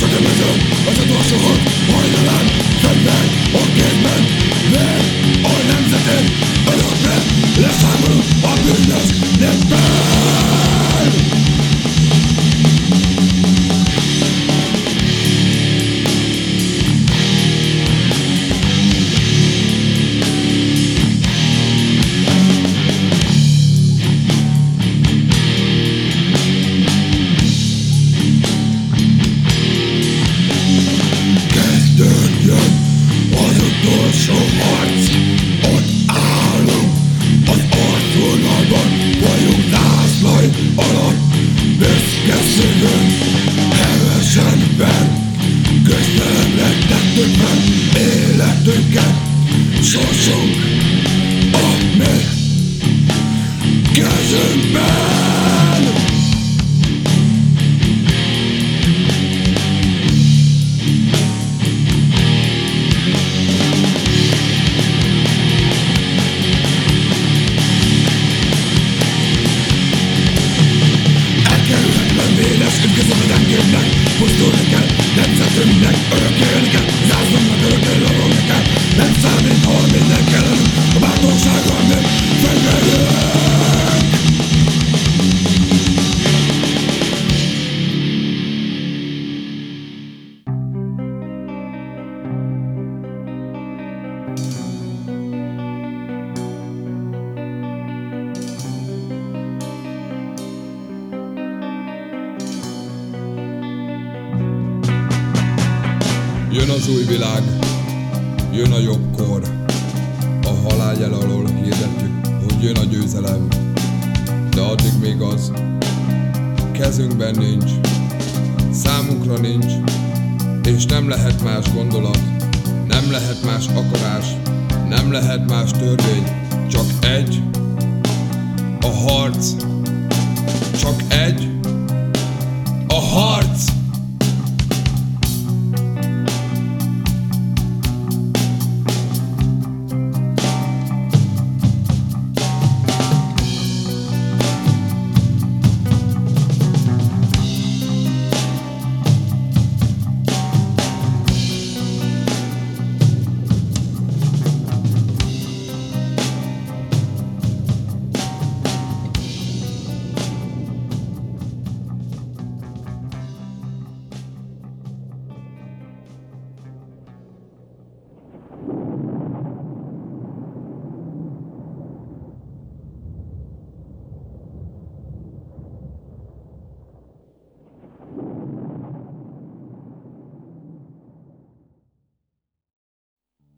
Csak a mezőn, az utolsó hat hajnalán Fenn meg a kedven, meg én önökre leszámolok a bűnös néppel so hard. Because of the damn neck, was the again, that's a neck, or again. Jön az új világ, jön a jobb kor. A halál alól hirdettük, hogy jön a győzelem. De addig még az kezünkben nincs, számunkra nincs, és nem lehet más gondolat, nem lehet más akarás, nem lehet más törvény, csak egy, a harc, csak egy, a harc!